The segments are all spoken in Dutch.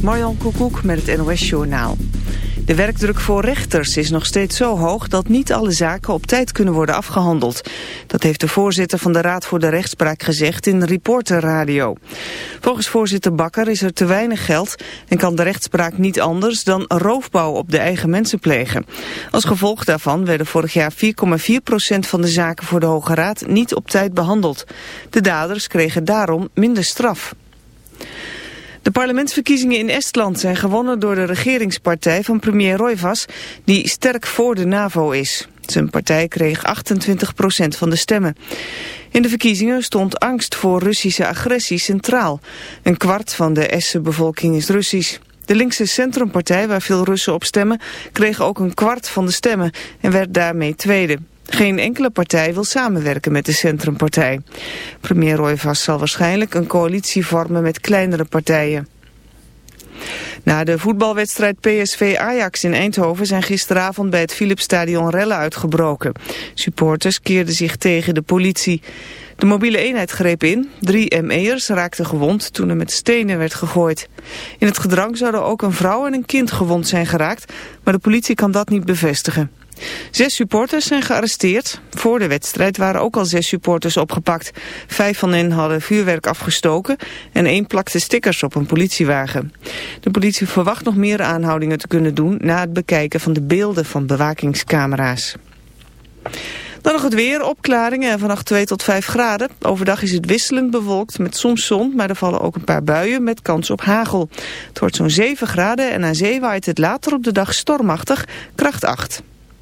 Marjan Koekoek met het NOS-journaal. De werkdruk voor rechters is nog steeds zo hoog dat niet alle zaken op tijd kunnen worden afgehandeld. Dat heeft de voorzitter van de Raad voor de Rechtspraak gezegd in Reporter Radio. Volgens voorzitter Bakker is er te weinig geld en kan de rechtspraak niet anders dan roofbouw op de eigen mensen plegen. Als gevolg daarvan werden vorig jaar 4,4% van de zaken voor de Hoge Raad niet op tijd behandeld. De daders kregen daarom minder straf. De parlementsverkiezingen in Estland zijn gewonnen door de regeringspartij van premier Roivas, die sterk voor de NAVO is. Zijn partij kreeg 28% van de stemmen. In de verkiezingen stond angst voor Russische agressie centraal. Een kwart van de Estse bevolking is Russisch. De linkse centrumpartij, waar veel Russen op stemmen, kreeg ook een kwart van de stemmen en werd daarmee tweede. Geen enkele partij wil samenwerken met de Centrumpartij. Premier Royvas zal waarschijnlijk een coalitie vormen met kleinere partijen. Na de voetbalwedstrijd PSV-Ajax in Eindhoven zijn gisteravond bij het Philipsstadion rellen uitgebroken. Supporters keerden zich tegen de politie. De mobiele eenheid greep in. Drie ME'ers raakten gewond toen er met stenen werd gegooid. In het gedrang zouden ook een vrouw en een kind gewond zijn geraakt, maar de politie kan dat niet bevestigen. Zes supporters zijn gearresteerd. Voor de wedstrijd waren ook al zes supporters opgepakt. Vijf van hen hadden vuurwerk afgestoken en één plakte stickers op een politiewagen. De politie verwacht nog meer aanhoudingen te kunnen doen na het bekijken van de beelden van bewakingscamera's. Dan nog het weer, opklaringen en vannacht 2 tot 5 graden. Overdag is het wisselend bewolkt met soms zon, maar er vallen ook een paar buien met kans op hagel. Het wordt zo'n 7 graden en aan zee waait het later op de dag stormachtig, kracht 8.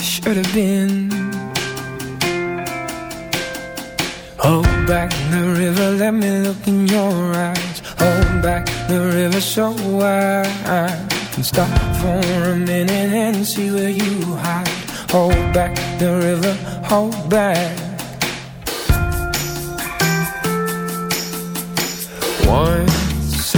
should have been. Hold back the river, let me look in your eyes. Hold back the river so I can stop for a minute and see where you hide. Hold back the river, hold back. Once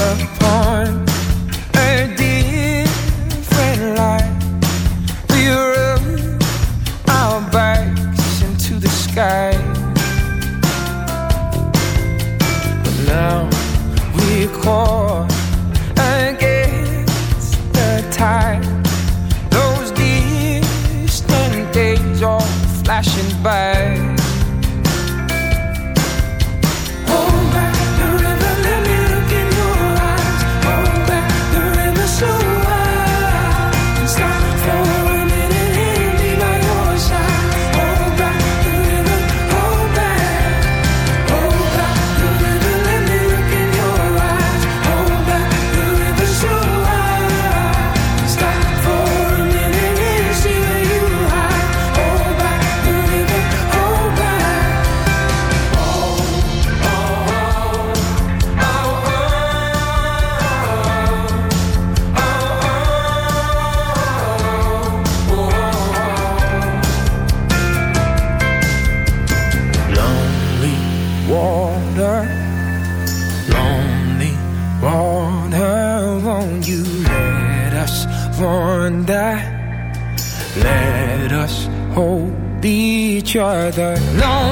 拜。Each other lonely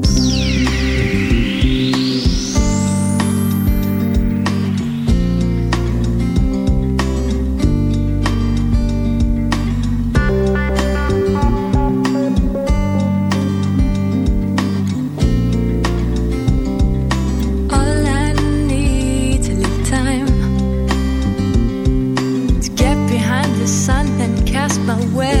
my way.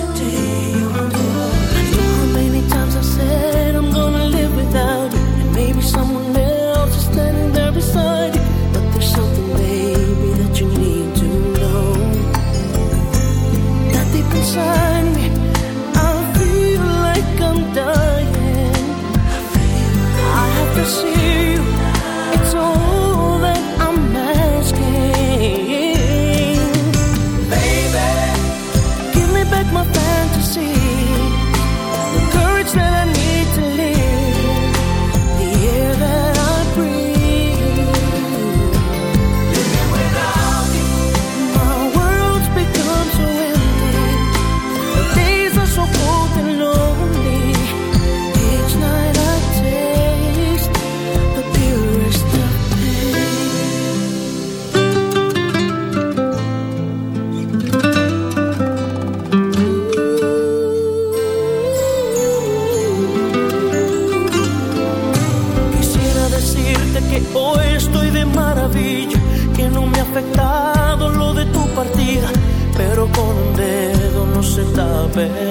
bed.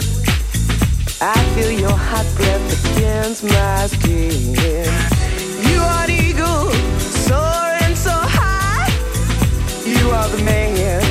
I feel your hot breath against my skin. You are the eagle, soaring so high. You are the man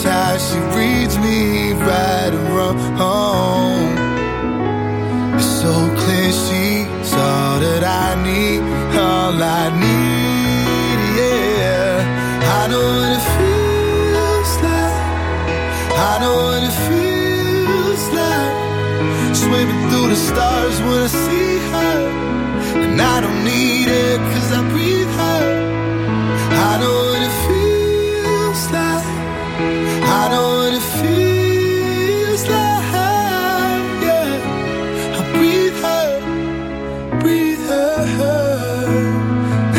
Me, sighs, she reads me right and wrong. It's so clear she's all that I need, all I need, yeah. I know what it feels like. I know what it feels like. Swimming through the stars when I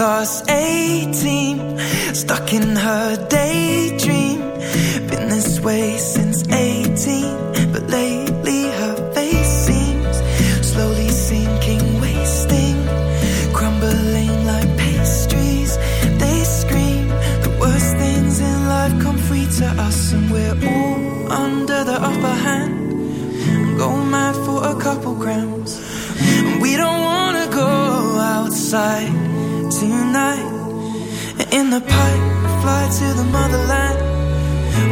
Lost 18 Stuck in her daydream. Been this way to the motherland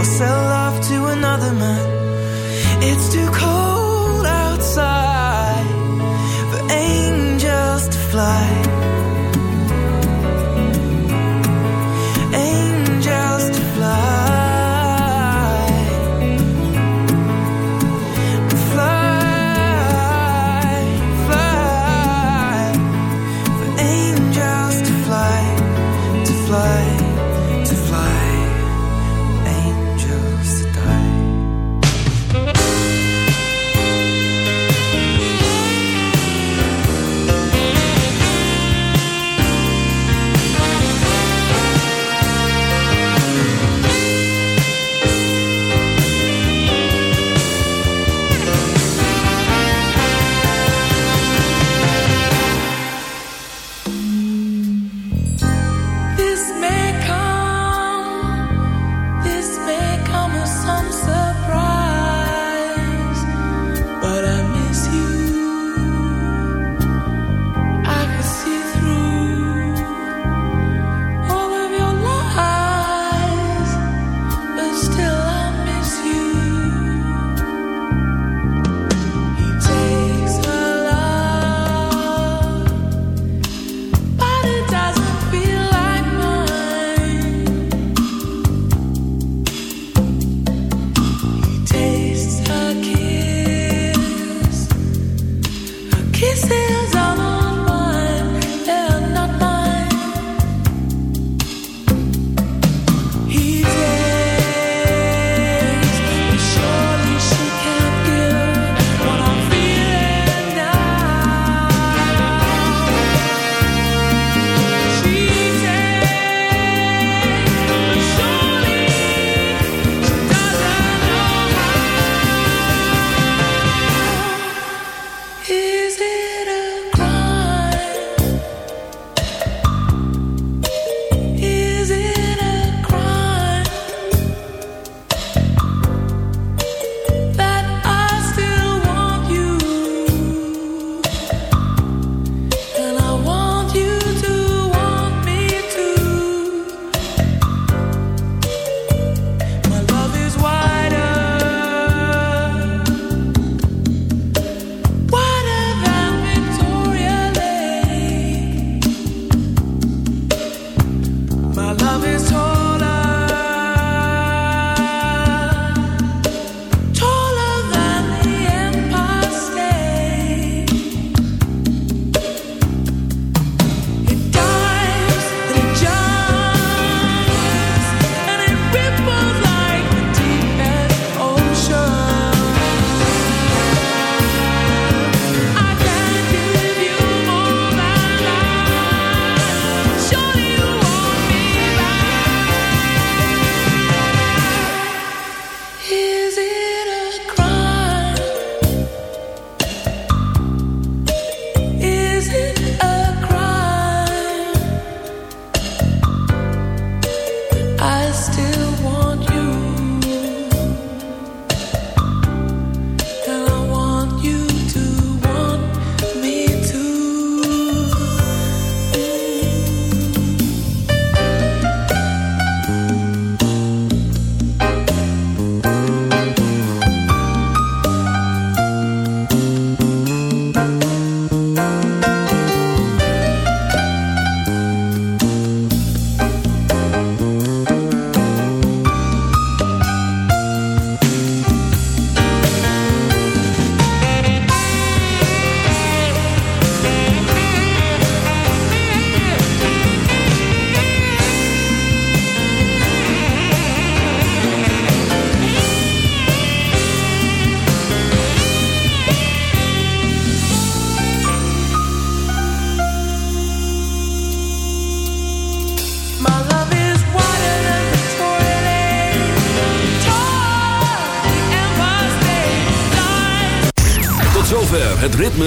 or sell off to another man. It's too cold.